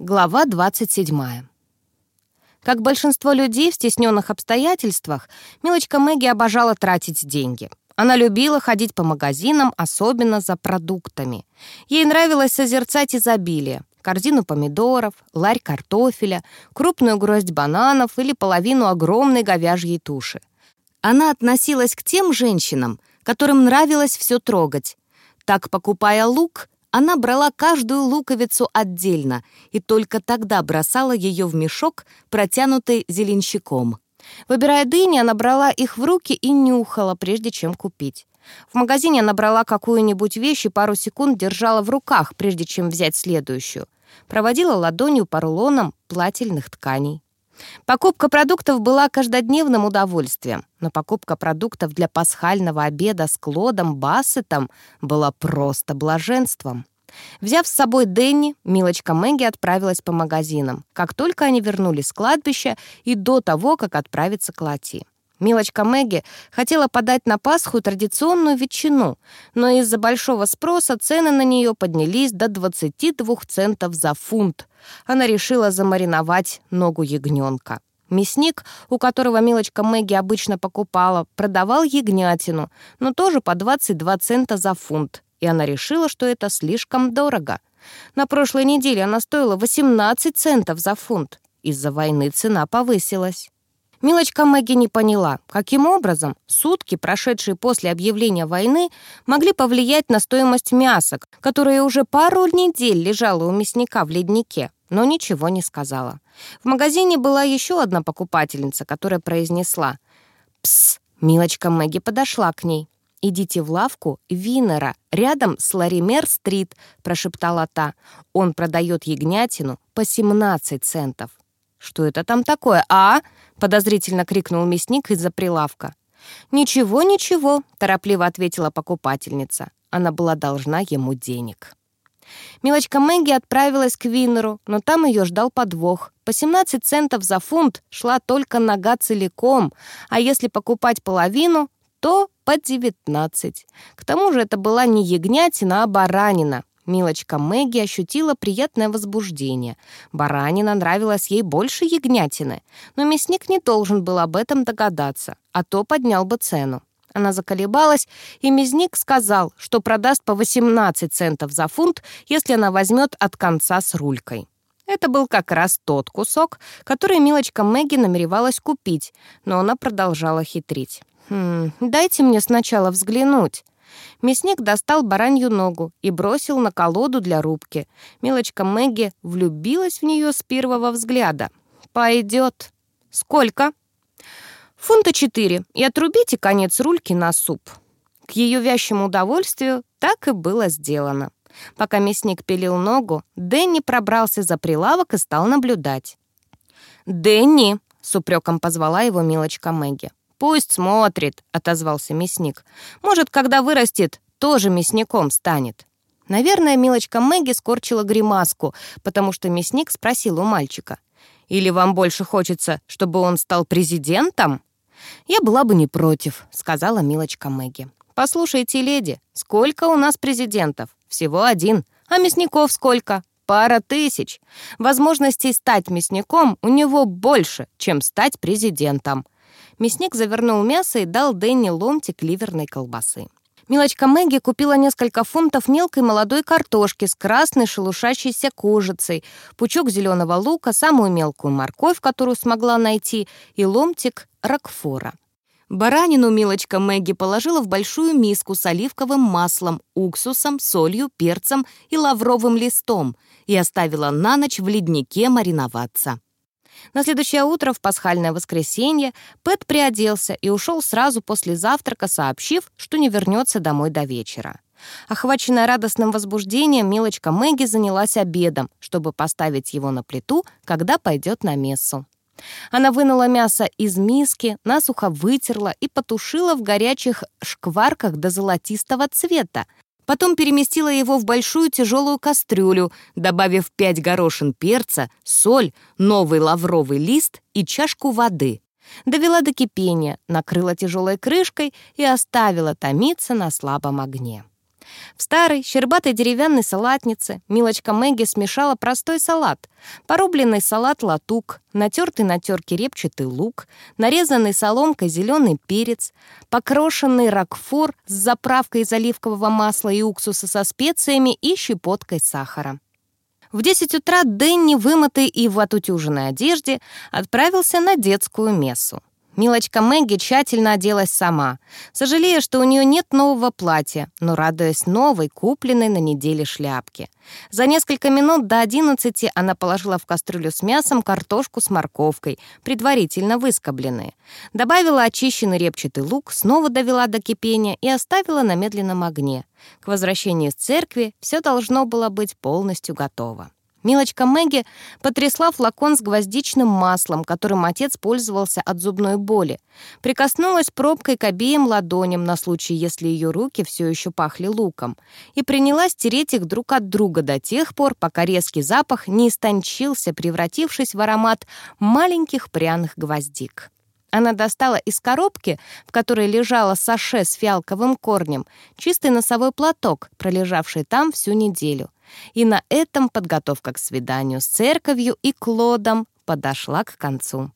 Глава 27. Как большинство людей в стесненных обстоятельствах, Милочка Мэгги обожала тратить деньги. Она любила ходить по магазинам, особенно за продуктами. Ей нравилось созерцать изобилие. Корзину помидоров, ларь картофеля, крупную гроздь бананов или половину огромной говяжьей туши. Она относилась к тем женщинам, которым нравилось все трогать. Так, покупая лук, она брала каждую луковицу отдельно и только тогда бросала ее в мешок, протянутый зеленщиком. Выбирая дыни, она брала их в руки и нюхала, прежде чем купить. В магазине она брала какую-нибудь вещь и пару секунд держала в руках, прежде чем взять следующую. Проводила ладонью по рулонам плательных тканей. Покупка продуктов была каждодневным удовольствием, но покупка продуктов для пасхального обеда с Клодом Бассетом была просто блаженством. Взяв с собой Дэнни, Милочка Мэгги отправилась по магазинам, как только они вернулись с кладбища и до того, как отправиться к Лати. Милочка Мэгги хотела подать на Пасху традиционную ветчину, но из-за большого спроса цены на нее поднялись до 22 центов за фунт. Она решила замариновать ногу ягненка. Мясник, у которого Милочка Мэгги обычно покупала, продавал ягнятину, но тоже по 22 цента за фунт, и она решила, что это слишком дорого. На прошлой неделе она стоила 18 центов за фунт. Из-за войны цена повысилась. Милочка Мэгги не поняла, каким образом сутки, прошедшие после объявления войны, могли повлиять на стоимость мяса, которое уже пару недель лежало у мясника в леднике, но ничего не сказала. В магазине была еще одна покупательница, которая произнесла «Пс!» Милочка Мэгги подошла к ней. «Идите в лавку Винера, рядом с Лаример-стрит», прошептала та. «Он продает ягнятину по 17 центов». «Что это там такое, а?» — подозрительно крикнул мясник из-за прилавка. «Ничего, ничего», — торопливо ответила покупательница. Она была должна ему денег. Милочка Мэгги отправилась к Виннеру, но там ее ждал подвох. По 17 центов за фунт шла только нога целиком, а если покупать половину, то по 19. К тому же это была не ягнятина, а баранина. Милочка Мэгги ощутила приятное возбуждение. Баранина нравилась ей больше ягнятины, но мясник не должен был об этом догадаться, а то поднял бы цену. Она заколебалась, и мясник сказал, что продаст по 18 центов за фунт, если она возьмет от конца с рулькой. Это был как раз тот кусок, который милочка Мэгги намеревалась купить, но она продолжала хитрить. «Хм, дайте мне сначала взглянуть». Мясник достал баранью ногу и бросил на колоду для рубки. Милочка Мэгги влюбилась в нее с первого взгляда. «Пойдет». «Сколько?» «Фунта четыре, и отрубите конец рульки на суп». К ее вящему удовольствию так и было сделано. Пока мясник пилил ногу, Дэнни пробрался за прилавок и стал наблюдать. «Дэнни!» — с упреком позвала его милочка Мэгги. «Пусть смотрит», — отозвался мясник. «Может, когда вырастет, тоже мясником станет». Наверное, милочка Мэгги скорчила гримаску, потому что мясник спросил у мальчика. «Или вам больше хочется, чтобы он стал президентом?» «Я была бы не против», — сказала милочка Мэгги. «Послушайте, леди, сколько у нас президентов? Всего один. А мясников сколько? Пара тысяч. Возможностей стать мясником у него больше, чем стать президентом. Мясник завернул мясо и дал Дэнни ломтик ливерной колбасы. Милочка Мэгги купила несколько фунтов мелкой молодой картошки с красной шелушащейся кожицей, пучок зеленого лука, самую мелкую морковь, которую смогла найти, и ломтик ракфора. Баранину Милочка Мэгги положила в большую миску с оливковым маслом, уксусом, солью, перцем и лавровым листом и оставила на ночь в леднике мариноваться. На следующее утро, в пасхальное воскресенье, Пэт приоделся и ушел сразу после завтрака, сообщив, что не вернется домой до вечера. Охваченная радостным возбуждением, милочка Мэгги занялась обедом, чтобы поставить его на плиту, когда пойдет на мессу. Она вынула мясо из миски, насухо вытерла и потушила в горячих шкварках до золотистого цвета, Потом переместила его в большую тяжелую кастрюлю, добавив пять горошин перца, соль, новый лавровый лист и чашку воды. Довела до кипения, накрыла тяжелой крышкой и оставила томиться на слабом огне. В старой, щербатой деревянной салатнице Милочка Мэгги смешала простой салат. Порубленный салат-латук, натертый на терке репчатый лук, нарезанный соломкой зеленый перец, покрошенный ракфор с заправкой из оливкового масла и уксуса со специями и щепоткой сахара. В 10 утра Дэнни, вымытый и в отутюженной одежде, отправился на детскую мессу. Милочка Мэгги тщательно оделась сама, сожалея, что у нее нет нового платья, но радуясь новой, купленной на неделе шляпке. За несколько минут до одиннадцати она положила в кастрюлю с мясом картошку с морковкой, предварительно выскобленные. Добавила очищенный репчатый лук, снова довела до кипения и оставила на медленном огне. К возвращению из церкви все должно было быть полностью готово. Милочка Мэгги потрясла флакон с гвоздичным маслом, которым отец пользовался от зубной боли. Прикоснулась пробкой к обеим ладоням на случай, если ее руки все еще пахли луком. И принялась тереть их друг от друга до тех пор, пока резкий запах не истончился, превратившись в аромат маленьких пряных гвоздик. Она достала из коробки, в которой лежала саше с фиалковым корнем, чистый носовой платок, пролежавший там всю неделю. И на этом подготовка к свиданию с церковью и Клодом подошла к концу.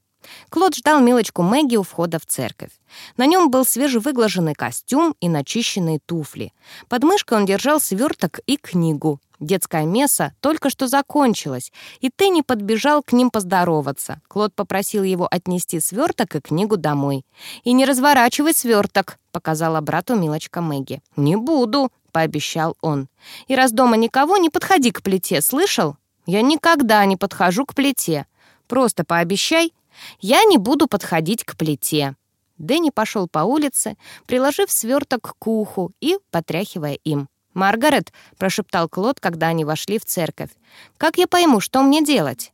Клод ждал милочку Мэгги у входа в церковь. На нем был свежевыглаженный костюм и начищенные туфли. Под мышкой он держал сверток и книгу. Детская месса только что закончилась, и Тенни подбежал к ним поздороваться. Клод попросил его отнести сверток и книгу домой. «И не разворачивай сверток», — показала брату милочка Мэгги. «Не буду», — пообещал он. «И раз дома никого, не подходи к плите, слышал? Я никогда не подхожу к плите. Просто пообещай, я не буду подходить к плите». Дэнни пошел по улице, приложив сверток к уху и потряхивая им. «Маргарет», — прошептал Клод, когда они вошли в церковь, «как я пойму, что мне делать?»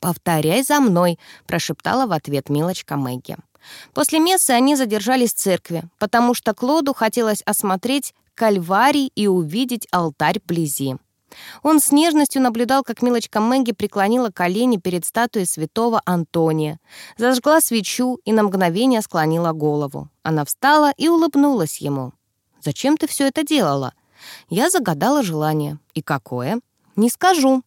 «Повторяй за мной», — прошептала в ответ милочка Мэгги. После мессы они задержались в церкви, потому что Клоду хотелось осмотреть кальварий и увидеть алтарь вблизи. Он с нежностью наблюдал, как милочка Мэгги преклонила колени перед статуей святого Антония, зажгла свечу и на мгновение склонила голову. Она встала и улыбнулась ему. «Зачем ты все это делала?» Я загадала желание. И какое? Не скажу.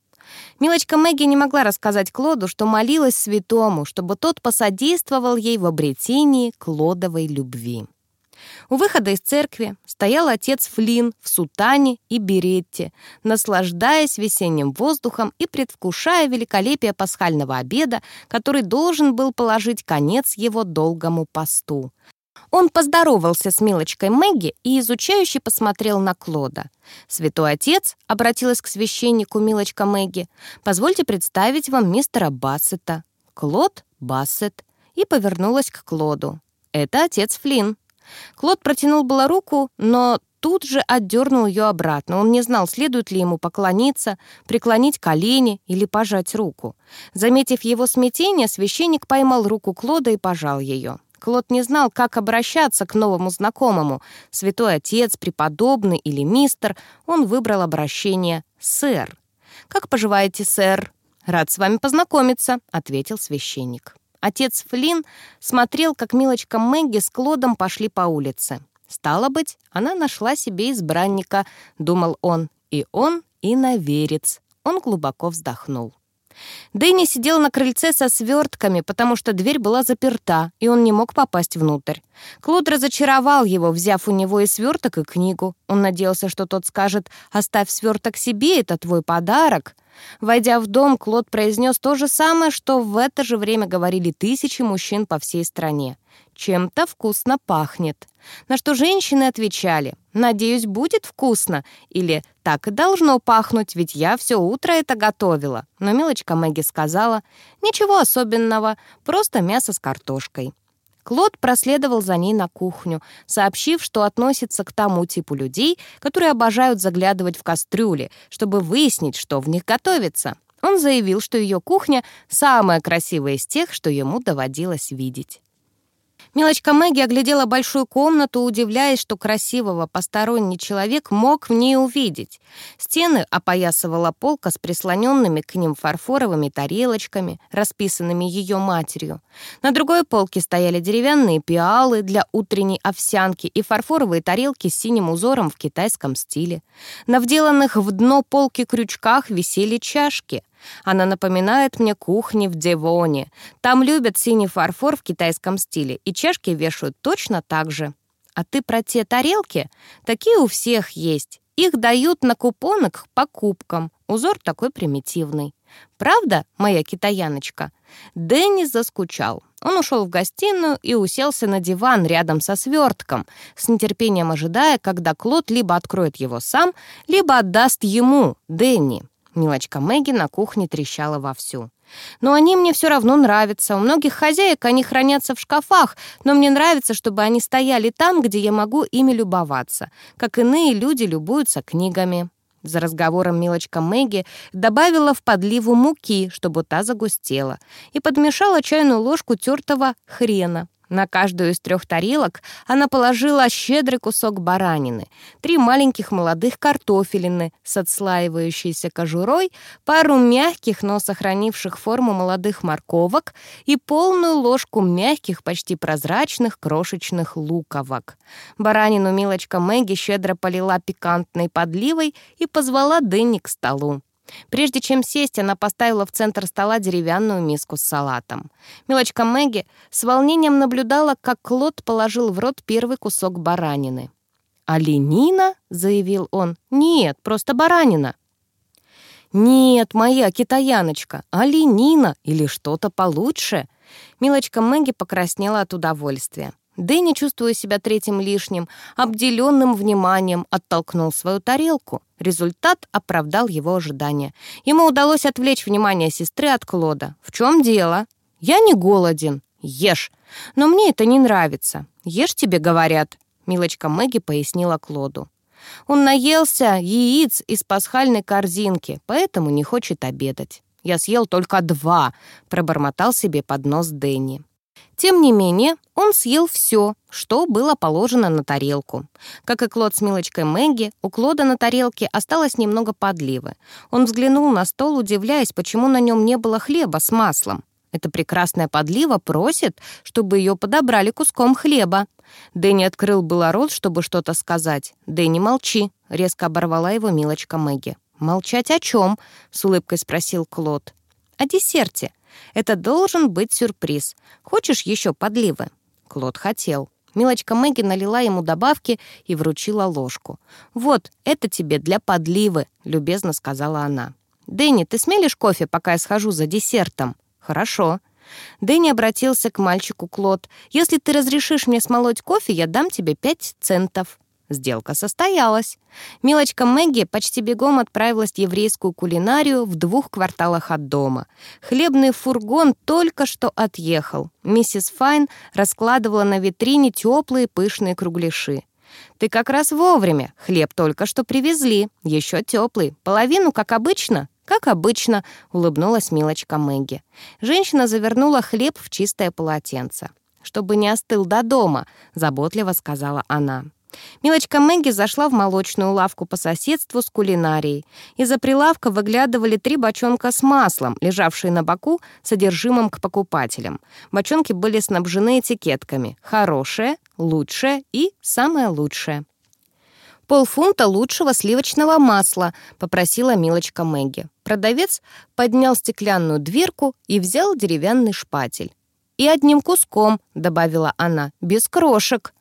Милочка Мэгги не могла рассказать Клоду, что молилась святому, чтобы тот посодействовал ей в обретении Клодовой любви. У выхода из церкви стоял отец Флин в сутане и беретте, наслаждаясь весенним воздухом и предвкушая великолепие пасхального обеда, который должен был положить конец его долгому посту. Он поздоровался с милочкой Мэгги и изучающе посмотрел на Клода. «Святой отец», — обратилась к священнику милочка Мэгги, «позвольте представить вам мистера Бассета». Клод Бассет. И повернулась к Клоду. «Это отец Флинн». Клод протянул было руку, но тут же отдернул ее обратно. Он не знал, следует ли ему поклониться, преклонить колени или пожать руку. Заметив его смятение, священник поймал руку Клода и пожал ее. Клод не знал, как обращаться к новому знакомому. Святой отец, преподобный или мистер. Он выбрал обращение «сэр». «Как поживаете, сэр?» «Рад с вами познакомиться», — ответил священник. Отец Флинн смотрел, как милочка Мэгги с Клодом пошли по улице. «Стало быть, она нашла себе избранника», — думал он. «И он иноверец». Он глубоко вздохнул. Дэнни сидел на крыльце со свертками, потому что дверь была заперта, и он не мог попасть внутрь. Клод разочаровал его, взяв у него и сверток, и книгу. Он надеялся, что тот скажет «Оставь сверток себе, это твой подарок». Войдя в дом, Клод произнес то же самое, что в это же время говорили тысячи мужчин по всей стране. «Чем-то вкусно пахнет». На что женщины отвечали «Надеюсь, будет вкусно» или «Так и должно пахнуть, ведь я все утро это готовила». Но милочка Мэгги сказала «Ничего особенного, просто мясо с картошкой». Клод проследовал за ней на кухню, сообщив, что относится к тому типу людей, которые обожают заглядывать в кастрюли, чтобы выяснить, что в них готовится. Он заявил, что ее кухня самая красивая из тех, что ему доводилось видеть. Милочка Мэгги оглядела большую комнату, удивляясь, что красивого посторонний человек мог в ней увидеть. Стены опоясывала полка с прислоненными к ним фарфоровыми тарелочками, расписанными ее матерью. На другой полке стояли деревянные пиалы для утренней овсянки и фарфоровые тарелки с синим узором в китайском стиле. На вделанных в дно полки крючках висели чашки. Она напоминает мне кухни в Девоне. Там любят синий фарфор в китайском стиле, и чашки вешают точно так же. А ты про те тарелки? Такие у всех есть. Их дают на купонах к покупкам. Узор такой примитивный. Правда, моя китаяночка? Дэнни заскучал. Он ушел в гостиную и уселся на диван рядом со свертком, с нетерпением ожидая, когда Клод либо откроет его сам, либо отдаст ему, Дэнни. Милочка Мэгги на кухне трещала вовсю. «Но они мне все равно нравятся. У многих хозяек они хранятся в шкафах, но мне нравится, чтобы они стояли там, где я могу ими любоваться, как иные люди любуются книгами». За разговором милочка Мэгги добавила в подливу муки, чтобы та загустела, и подмешала чайную ложку тертого хрена. На каждую из трех тарелок она положила щедрый кусок баранины, три маленьких молодых картофелины с отслаивающейся кожурой, пару мягких, но сохранивших форму молодых морковок и полную ложку мягких, почти прозрачных крошечных луковок. Баранину милочка Мэгги щедро полила пикантной подливой и позвала Дэнни к столу. Прежде чем сесть, она поставила в центр стола деревянную миску с салатом. Милочка Мэгги с волнением наблюдала, как Клод положил в рот первый кусок баранины. «Оленина?» — заявил он. «Нет, просто баранина». «Нет, моя китаяночка, оленина или что-то получше». Милочка Мэгги покраснела от удовольствия. Дэнни, чувствуя себя третьим лишним, обделенным вниманием, оттолкнул свою тарелку. Результат оправдал его ожидания. Ему удалось отвлечь внимание сестры от Клода. «В чем дело?» «Я не голоден. Ешь. Но мне это не нравится. Ешь тебе, говорят», — милочка Мэгги пояснила Клоду. Он наелся яиц из пасхальной корзинки, поэтому не хочет обедать. «Я съел только два», — пробормотал себе под нос Дэнни. Тем не менее, он съел все, что было положено на тарелку. Как и Клод с милочкой Мэгги, у Клода на тарелке осталось немного подливы. Он взглянул на стол, удивляясь, почему на нем не было хлеба с маслом. Эта прекрасная подлива просит, чтобы ее подобрали куском хлеба. Дэнни открыл было рот, чтобы что-то сказать. «Дэнни, молчи», — резко оборвала его милочка Мэгги. «Молчать о чем?» — с улыбкой спросил Клод. «О десерте. Это должен быть сюрприз. Хочешь еще подливы?» Клод хотел. Милочка Мэгги налила ему добавки и вручила ложку. «Вот, это тебе для подливы», — любезно сказала она. «Дэнни, ты смелишь кофе, пока я схожу за десертом?» «Хорошо». Дэнни обратился к мальчику Клод. «Если ты разрешишь мне смолоть кофе, я дам тебе пять центов». Сделка состоялась. Милочка Мэгги почти бегом отправилась в еврейскую кулинарию в двух кварталах от дома. Хлебный фургон только что отъехал. Миссис Файн раскладывала на витрине теплые пышные кругляши. «Ты как раз вовремя. Хлеб только что привезли. Еще теплый. Половину, как обычно?» «Как обычно», — улыбнулась милочка Мэгги. Женщина завернула хлеб в чистое полотенце. «Чтобы не остыл до дома», — заботливо сказала она. Милочка Мэгги зашла в молочную лавку по соседству с кулинарией. Из-за прилавка выглядывали три бочонка с маслом, лежавшие на боку, содержимым к покупателям. Бочонки были снабжены этикетками «Хорошее», «Лучшее» и «Самое лучшее». «Полфунта лучшего сливочного масла», — попросила милочка Мэгги. Продавец поднял стеклянную дверку и взял деревянный шпатель. «И одним куском», — добавила она, — «без крошек».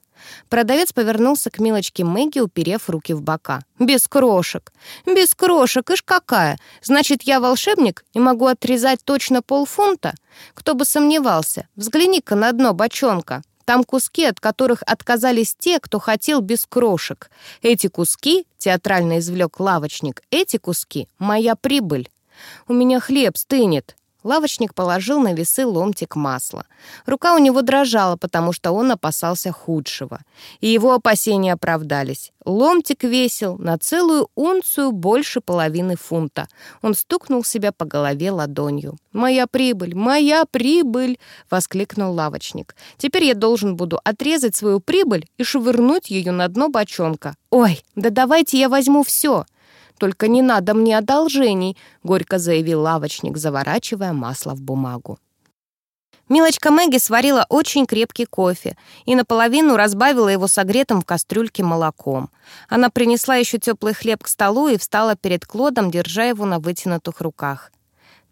Продавец повернулся к милочке Мэгги, уперев руки в бока. «Без крошек! Без крошек! Ишь какая! Значит, я волшебник и могу отрезать точно полфунта? Кто бы сомневался! Взгляни-ка на дно бочонка!» Там куски, от которых отказались те, кто хотел без крошек. Эти куски, театрально извлек лавочник, эти куски — моя прибыль. У меня хлеб стынет. Лавочник положил на весы ломтик масла. Рука у него дрожала, потому что он опасался худшего. И его опасения оправдались. Ломтик весил на целую унцию больше половины фунта. Он стукнул себя по голове ладонью. «Моя прибыль! Моя прибыль!» — воскликнул лавочник. «Теперь я должен буду отрезать свою прибыль и швырнуть ее на дно бочонка. Ой, да давайте я возьму все!» «Только не надо мне одолжений», — горько заявил лавочник, заворачивая масло в бумагу. Милочка Мэгги сварила очень крепкий кофе и наполовину разбавила его согретым в кастрюльке молоком. Она принесла еще теплый хлеб к столу и встала перед Клодом, держа его на вытянутых руках.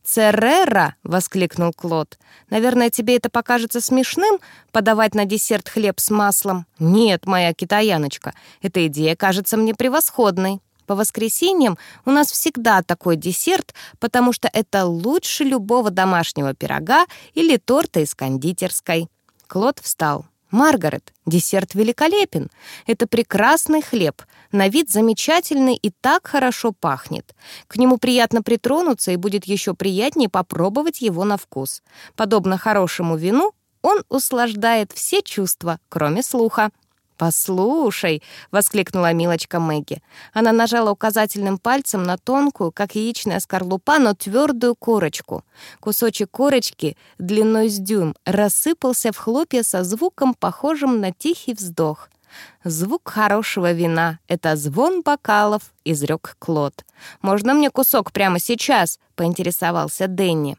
«Церера!» — воскликнул Клод. «Наверное, тебе это покажется смешным — подавать на десерт хлеб с маслом?» «Нет, моя китаяночка, эта идея кажется мне превосходной». По воскресеньям у нас всегда такой десерт, потому что это лучше любого домашнего пирога или торта из кондитерской. Клод встал. «Маргарет, десерт великолепен. Это прекрасный хлеб. На вид замечательный и так хорошо пахнет. К нему приятно притронуться, и будет еще приятнее попробовать его на вкус. Подобно хорошему вину, он услаждает все чувства, кроме слуха. «Послушай!» — воскликнула милочка Мэгги. Она нажала указательным пальцем на тонкую, как яичная скорлупа, но твердую корочку. Кусочек корочки длиной с дюйм рассыпался в хлопья со звуком, похожим на тихий вздох. «Звук хорошего вина — это звон бокалов», — изрек Клод. «Можно мне кусок прямо сейчас?» — поинтересовался Дэнни.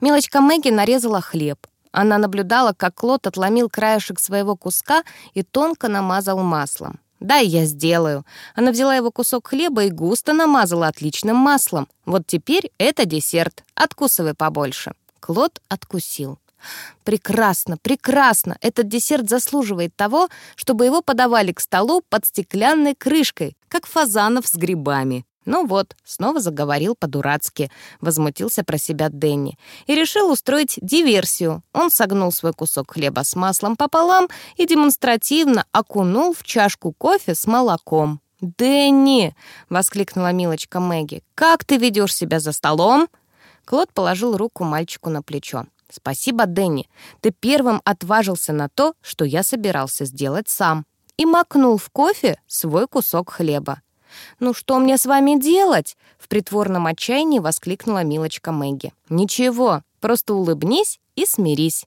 Милочка Мэгги нарезала хлеб. Она наблюдала, как Клод отломил краешек своего куска и тонко намазал маслом. «Да, я сделаю». Она взяла его кусок хлеба и густо намазала отличным маслом. «Вот теперь это десерт. Откусывай побольше». Клод откусил. «Прекрасно, прекрасно! Этот десерт заслуживает того, чтобы его подавали к столу под стеклянной крышкой, как фазанов с грибами. «Ну вот», — снова заговорил по-дурацки, возмутился про себя Дэнни, и решил устроить диверсию. Он согнул свой кусок хлеба с маслом пополам и демонстративно окунул в чашку кофе с молоком. «Дэнни!» — воскликнула милочка Мэгги. «Как ты ведешь себя за столом?» Клод положил руку мальчику на плечо. «Спасибо, Дэнни. Ты первым отважился на то, что я собирался сделать сам». И макнул в кофе свой кусок хлеба. «Ну что мне с вами делать?» — в притворном отчаянии воскликнула милочка Мэгги. «Ничего, просто улыбнись и смирись».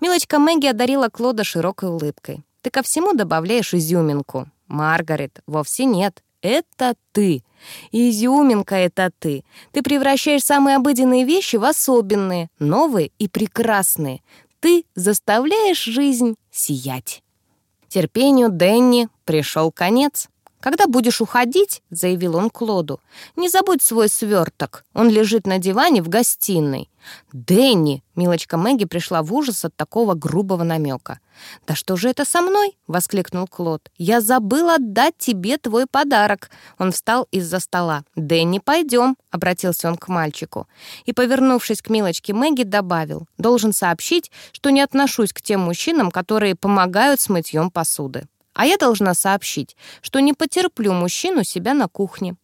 Милочка Мэгги одарила Клода широкой улыбкой. «Ты ко всему добавляешь изюминку». «Маргарет, вовсе нет. Это ты. Изюминка — это ты. Ты превращаешь самые обыденные вещи в особенные, новые и прекрасные. Ты заставляешь жизнь сиять». Терпению Денни пришел конец. «Когда будешь уходить», — заявил он Клоду, — «не забудь свой сверток. Он лежит на диване в гостиной». «Дэнни!» — милочка Мэгги пришла в ужас от такого грубого намека. «Да что же это со мной?» — воскликнул Клод. «Я забыл отдать тебе твой подарок». Он встал из-за стола. «Дэнни, пойдем», — обратился он к мальчику. И, повернувшись к милочке Мэгги, добавил. «Должен сообщить, что не отношусь к тем мужчинам, которые помогают с мытьем посуды». А я должна сообщить, что не потерплю мужчину себя на кухне.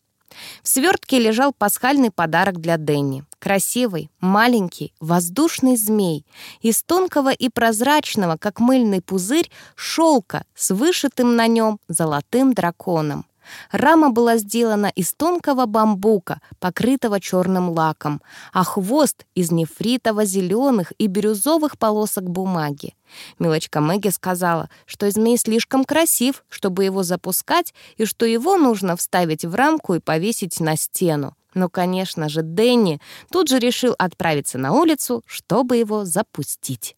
В свертке лежал пасхальный подарок для Дэнни. Красивый, маленький, воздушный змей. Из тонкого и прозрачного, как мыльный пузырь, шелка с вышитым на нем золотым драконом. Рама была сделана из тонкого бамбука, покрытого черным лаком, а хвост — из нефритово-зеленых и бирюзовых полосок бумаги. Милочка Мэгги сказала, что змей слишком красив, чтобы его запускать, и что его нужно вставить в рамку и повесить на стену. Но, конечно же, Дэнни тут же решил отправиться на улицу, чтобы его запустить.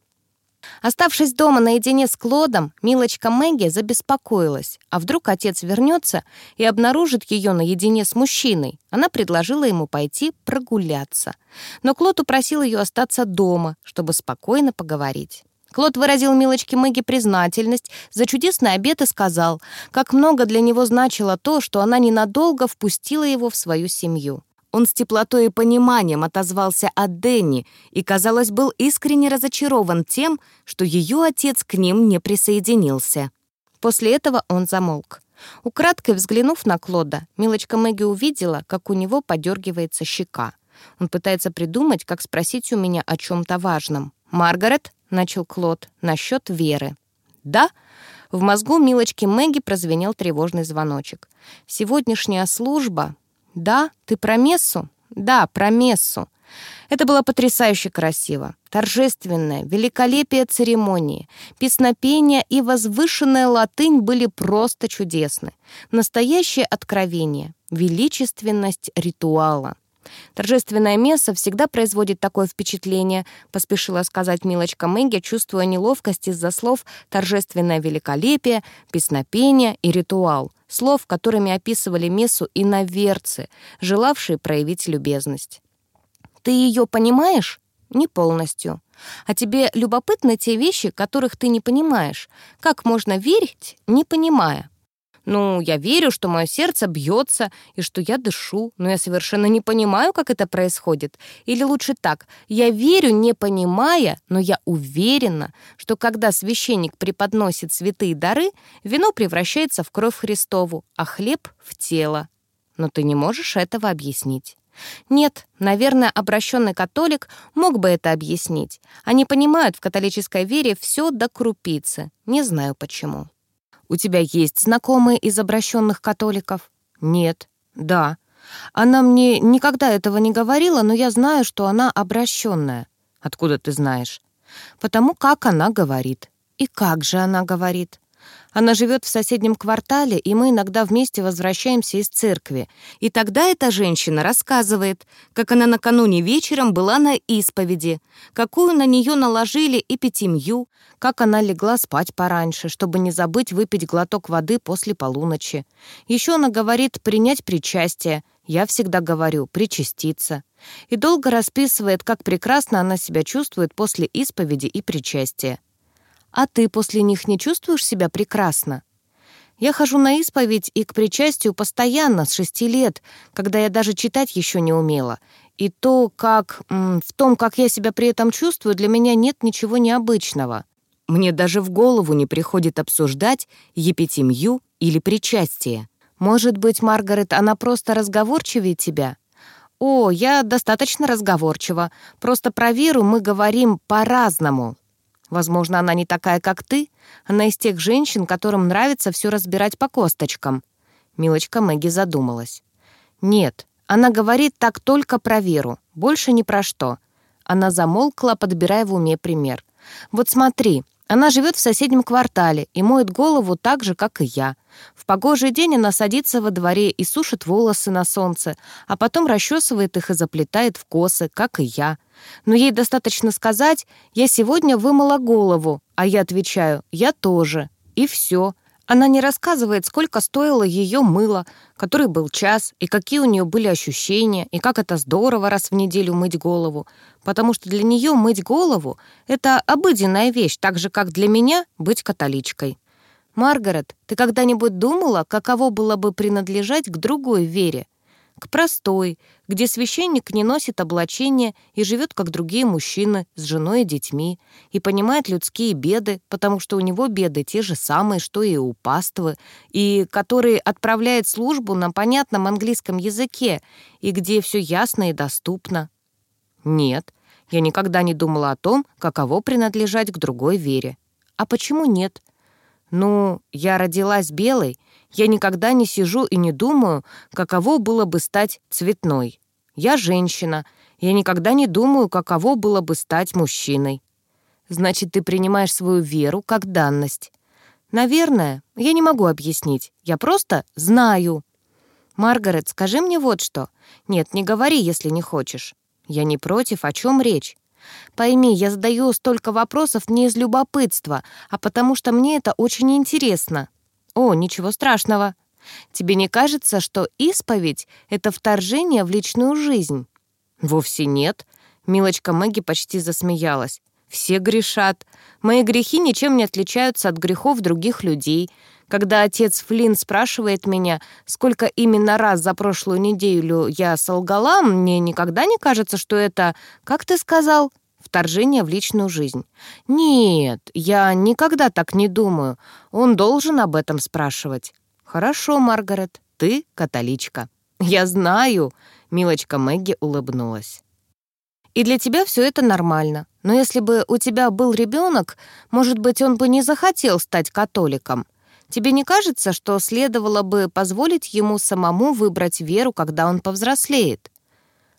Оставшись дома наедине с Клодом, милочка Мэгги забеспокоилась. А вдруг отец вернется и обнаружит ее наедине с мужчиной? Она предложила ему пойти прогуляться. Но Клод упросил ее остаться дома, чтобы спокойно поговорить. Клод выразил милочке Мэгги признательность за чудесный обед и сказал, как много для него значило то, что она ненадолго впустила его в свою семью. Он с теплотой и пониманием отозвался от Дэнни и, казалось, был искренне разочарован тем, что ее отец к ним не присоединился. После этого он замолк. Украдкой взглянув на Клода, милочка Мэгги увидела, как у него подергивается щека. Он пытается придумать, как спросить у меня о чем-то важном. «Маргарет?» — начал Клод. «Насчет Веры». «Да?» В мозгу милочки Мэгги прозвенел тревожный звоночек. «Сегодняшняя служба...» «Да? Ты про мессу?» «Да, про мессу. Это было потрясающе красиво. Торжественное, великолепие церемонии, песнопение и возвышенная латынь были просто чудесны. Настоящее откровение, величественность ритуала. «Торжественное место всегда производит такое впечатление», поспешила сказать милочка Мэгги, чувствуя неловкость из-за слов «торжественное великолепие», «песнопение» и «ритуал», слов, которыми описывали мессу иноверцы, желавшие проявить любезность. Ты ее понимаешь? Не полностью. А тебе любопытны те вещи, которых ты не понимаешь? Как можно верить, не понимая? Ну, я верю, что мое сердце бьется и что я дышу, но я совершенно не понимаю, как это происходит. Или лучше так, я верю, не понимая, но я уверена, что когда священник преподносит святые дары, вино превращается в кровь Христову, а хлеб — в тело. Но ты не можешь этого объяснить. Нет, наверное, обращенный католик мог бы это объяснить. Они понимают в католической вере все до крупицы. Не знаю почему. У тебя есть знакомые из обращенных католиков? Нет. Да. Она мне никогда этого не говорила, но я знаю, что она обращенная. Откуда ты знаешь? Потому как она говорит. И как же она говорит? Она живет в соседнем квартале, и мы иногда вместе возвращаемся из церкви. И тогда эта женщина рассказывает, как она накануне вечером была на исповеди, какую на нее наложили эпитемью, как она легла спать пораньше, чтобы не забыть выпить глоток воды после полуночи. Еще она говорит принять причастие. Я всегда говорю «причаститься». И долго расписывает, как прекрасно она себя чувствует после исповеди и причастия. А ты после них не чувствуешь себя прекрасно? Я хожу на исповедь и к причастию постоянно, с шести лет, когда я даже читать еще не умела. И то, как... в том, как я себя при этом чувствую, для меня нет ничего необычного. Мне даже в голову не приходит обсуждать епитемью или причастие. Может быть, Маргарет, она просто разговорчивее тебя? О, я достаточно разговорчива. Просто про веру мы говорим по-разному. Возможно, она не такая, как ты. Она из тех женщин, которым нравится все разбирать по косточкам». Милочка Мэгги задумалась. «Нет, она говорит так только про веру, больше ни про что». Она замолкла, подбирая в уме пример. «Вот смотри, она живет в соседнем квартале и моет голову так же, как и я. В погожий день она садится во дворе и сушит волосы на солнце, а потом расчесывает их и заплетает в косы, как и я. Но ей достаточно сказать «я сегодня вымыла голову», а я отвечаю «я тоже». И все. Она не рассказывает, сколько стоило ее мыло, который был час, и какие у нее были ощущения, и как это здорово раз в неделю мыть голову. Потому что для нее мыть голову — это обыденная вещь, так же, как для меня быть католичкой. «Маргарет, ты когда-нибудь думала, каково было бы принадлежать к другой вере? К простой, где священник не носит облачения и живет, как другие мужчины, с женой и детьми, и понимает людские беды, потому что у него беды те же самые, что и у паствы, и который отправляет службу на понятном английском языке, и где все ясно и доступно. Нет, я никогда не думала о том, каково принадлежать к другой вере. А почему нет? Ну, я родилась белой, я никогда не сижу и не думаю, каково было бы стать цветной. Я женщина, я никогда не думаю, каково было бы стать мужчиной. Значит, ты принимаешь свою веру как данность. Наверное, я не могу объяснить. Я просто знаю. Маргарет, скажи мне вот что. Нет, не говори, если не хочешь. Я не против, о чем речь. Пойми, я задаю столько вопросов не из любопытства, а потому что мне это очень интересно. О, ничего страшного. Тебе не кажется, что исповедь — это вторжение в личную жизнь? Вовсе нет. Милочка Мэгги почти засмеялась. Все грешат. Мои грехи ничем не отличаются от грехов других людей. Когда отец Флинн спрашивает меня, сколько именно раз за прошлую неделю я солгала, мне никогда не кажется, что это, как ты сказал, вторжение в личную жизнь. Нет, я никогда так не думаю. Он должен об этом спрашивать. Хорошо, Маргарет, ты католичка. Я знаю. Милочка Мэгги улыбнулась. «И для тебя все это нормально. Но если бы у тебя был ребенок, может быть, он бы не захотел стать католиком. Тебе не кажется, что следовало бы позволить ему самому выбрать веру, когда он повзрослеет?»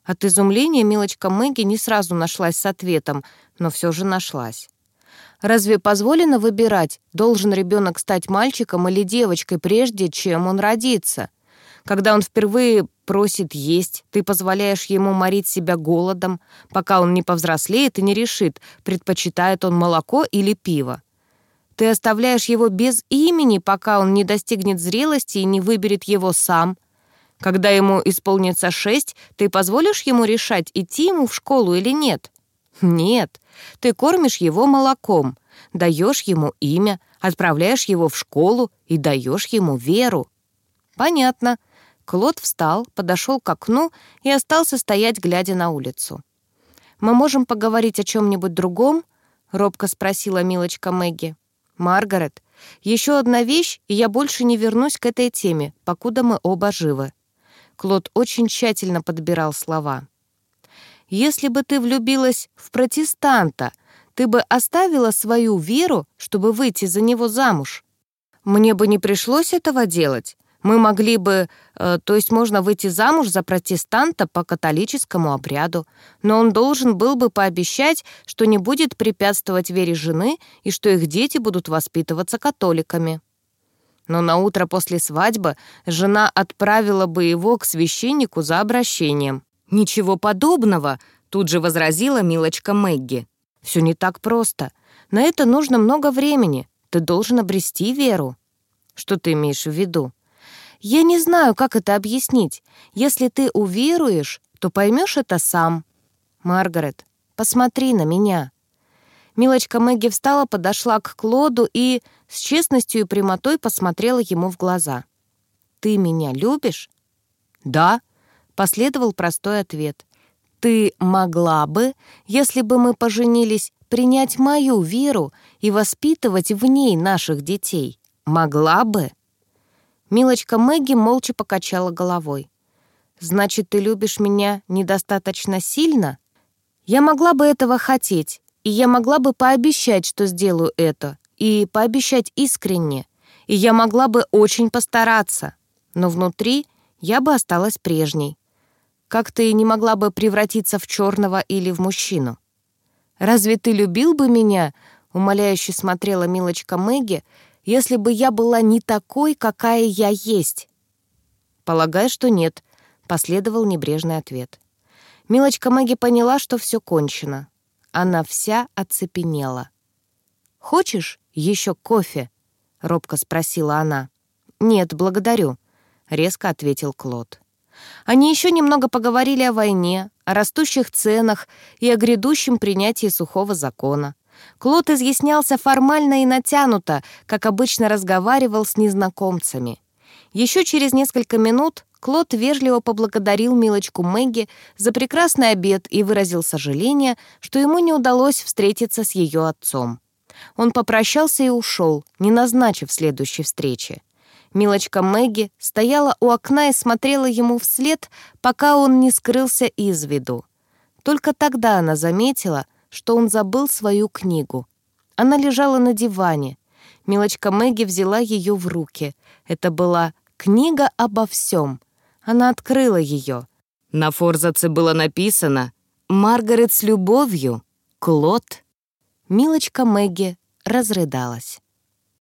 От изумления милочка Мэгги не сразу нашлась с ответом, но все же нашлась. Разве позволено выбирать, должен ребенок стать мальчиком или девочкой, прежде чем он родится? Когда он впервые просит есть, ты позволяешь ему морить себя голодом, пока он не повзрослеет и не решит, предпочитает он молоко или пиво. Ты оставляешь его без имени, пока он не достигнет зрелости и не выберет его сам. Когда ему исполнится шесть, ты позволишь ему решать, идти ему в школу или нет? Нет, ты кормишь его молоком, даешь ему имя, отправляешь его в школу и даешь ему веру. Понятно. Клод встал, подошел к окну и остался стоять, глядя на улицу. «Мы можем поговорить о чем-нибудь другом?» — робко спросила милочка Мэгги. «Маргарет, еще одна вещь, и я больше не вернусь к этой теме, покуда мы оба живы». Клод очень тщательно подбирал слова. «Если бы ты влюбилась в протестанта, ты бы оставила свою веру, чтобы выйти за него замуж? Мне бы не пришлось этого делать. Мы могли бы, э, то есть можно выйти замуж за протестанта по католическому обряду, но он должен был бы пообещать, что не будет препятствовать вере жены и что их дети будут воспитываться католиками. Но на утро после свадьбы жена отправила бы его к священнику за обращением. «Ничего подобного», — тут же возразила милочка Мэгги. «Все не так просто. На это нужно много времени. Ты должен обрести веру». «Что ты имеешь в виду?» Я не знаю, как это объяснить. Если ты уверуешь, то поймешь это сам. Маргарет, посмотри на меня». Милочка Мэгги встала, подошла к Клоду и с честностью и прямотой посмотрела ему в глаза. «Ты меня любишь?» «Да», — последовал простой ответ. «Ты могла бы, если бы мы поженились, принять мою веру и воспитывать в ней наших детей? Могла бы?» Милочка Мэгги молча покачала головой. «Значит, ты любишь меня недостаточно сильно? Я могла бы этого хотеть, и я могла бы пообещать, что сделаю это, и пообещать искренне, и я могла бы очень постараться, но внутри я бы осталась прежней. Как ты не могла бы превратиться в черного или в мужчину? Разве ты любил бы меня?» Умоляюще смотрела милочка Мэгги, если бы я была не такой, какая я есть?» «Полагаю, что нет», — последовал небрежный ответ. Милочка Мэгги поняла, что все кончено. Она вся оцепенела. «Хочешь еще кофе?» — робко спросила она. «Нет, благодарю», — резко ответил Клод. Они еще немного поговорили о войне, о растущих ценах и о грядущем принятии сухого закона. Клод изъяснялся формально и натянуто, как обычно разговаривал с незнакомцами. Еще через несколько минут Клод вежливо поблагодарил милочку Мэгги за прекрасный обед и выразил сожаление, что ему не удалось встретиться с ее отцом. Он попрощался и ушел, не назначив следующей встречи. Милочка Мэгги стояла у окна и смотрела ему вслед, пока он не скрылся из виду. Только тогда она заметила — что он забыл свою книгу. Она лежала на диване. Милочка Мэгги взяла ее в руки. Это была книга обо всем. Она открыла ее. На форзаце было написано «Маргарет с любовью, Клод». Милочка Мэгги разрыдалась.